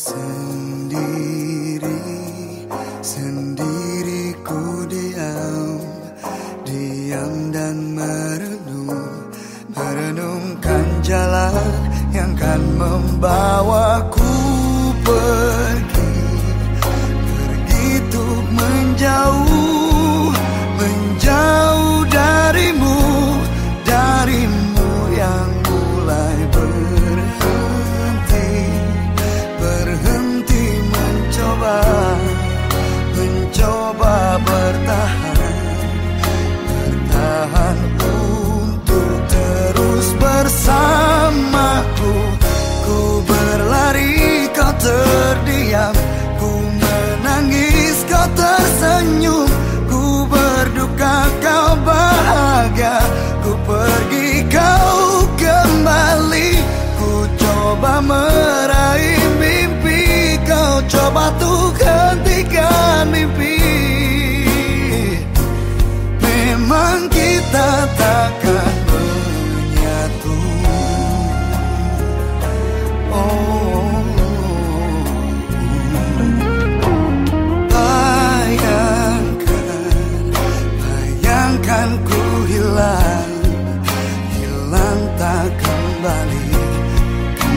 Sendiri, sendiri ku diam. Diam dan merenung Merenungkan jalan yang kan membawaku pergi.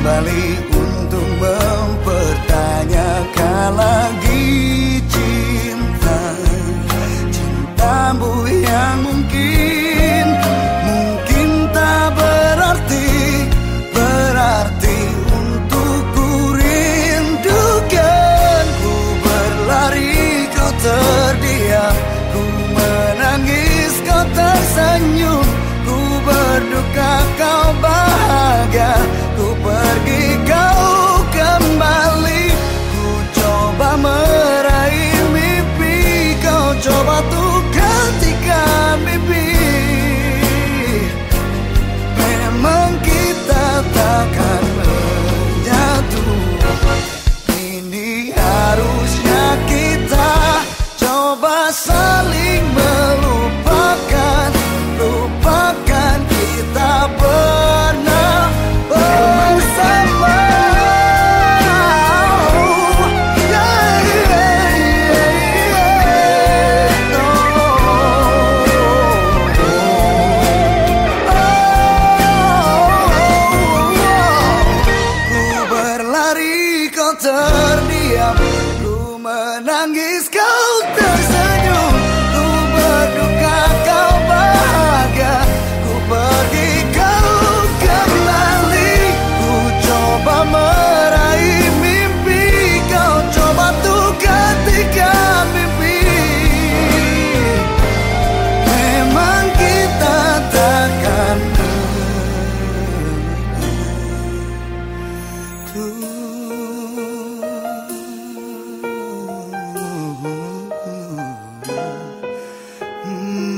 万里。need kau terdiam. Ku menangis kau tersenyum. Ku berduka kau bahagia. Ku pergi kau kembali. Ku coba meraih mimpi. Kau coba tuh ketika mimpi. Memang kita takkan Ooh. Mm.